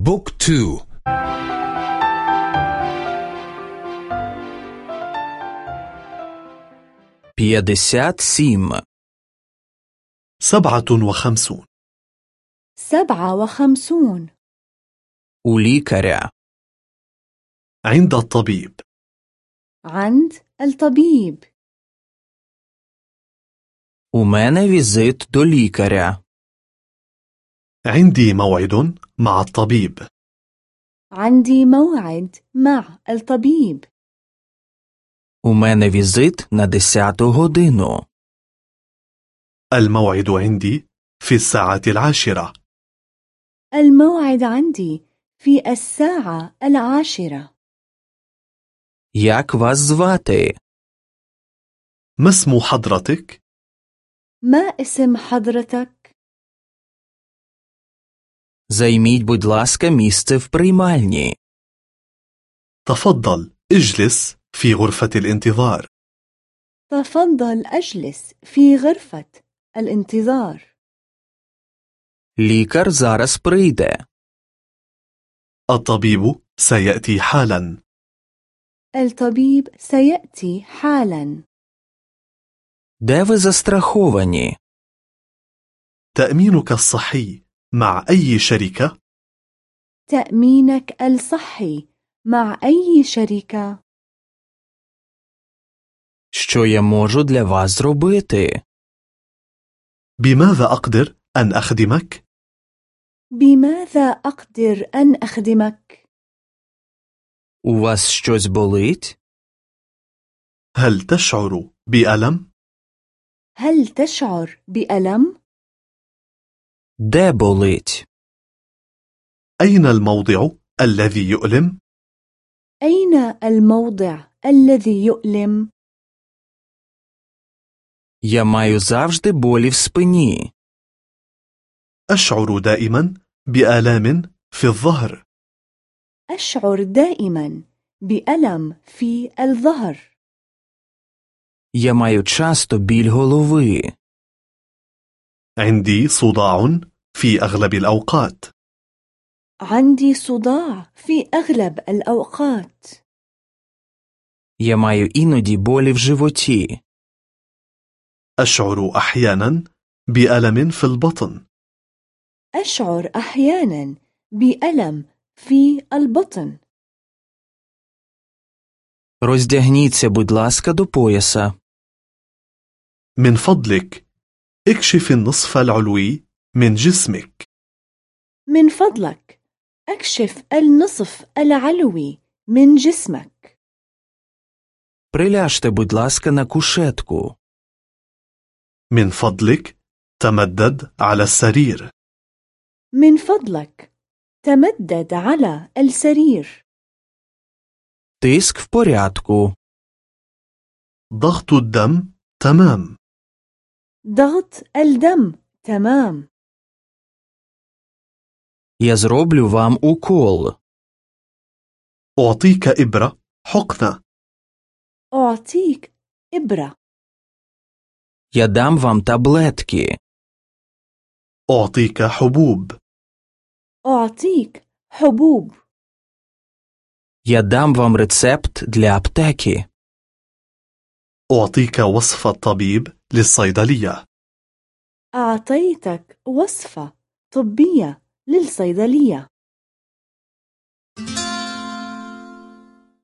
بوك تو بيدسات سيم سبعة وخمسون سبعة وخمسون у лікаря عند الطبيب عند الطبيب У мене візит до лікаря. عندي موعد مع الطبيب عندي موعد مع الطبيب У мене візит на 10 годину. الموعد عندي في الساعة العاشرة الموعد عندي في الساعة العاشرة Як вас звати? ما اسم حضرتك؟ ما اسم حضرتك؟ Займіть, будь ласка, місце в приймальні. تفضل اجلس في غرفة الانتظار تفضل أجلس في غرفة الانتظار Лікар зараз прийде. الطبيب سيأتي حالا الطبيب سيأتي حالا Де ви застраховані? تأمينك الصحي مع أي شركة؟ تأمينك الصحي مع أي شركة؟ Що я можу для вас зробити? بماذا أقدر أن أخدمك؟ بماذا أقدر أن أخدمك؟ У вас щось болить? هل تشعر بألم؟ هل تشعر بألم؟ Де болить? أين الموضع الذي يؤلم؟ أين الموضع الذي يؤلم؟ Я маю завжди болі в спині. أشعر دائما بآلام في الظهر أشعر دائما بألم في الظهر Я маю часто біль голови. عندي صداع في أغلب الأوقات عندي صداع في أغلب الأوقات Я маю іноді болі в животі. أشعر أحيانا بألم في البطن أشعر أحيانا بألم في البطن Роздягніться, будь ласка, до пояса. من فضلك اكشف النصف العلوي من جسمك من فضلك أكشف النصف العلوي من جسمك Приляжте, будь ласка, на кушетку. من فضلك تمدد على السرير من فضلك تمدد على السرير Тиск в порядку. ضغط الدم تمام ضغط الدم تمام Я зроблю вам укол. أعطيك إبرة حقنة أعطيك إبرة Я дам вам таблетки. أعطيك حبوب أعطيك حبوب Я дам вам рецепт для аптеки. أعطيك وصفة طبيب للصيدلية. أعطيتك وصفة طبية للصيدلية.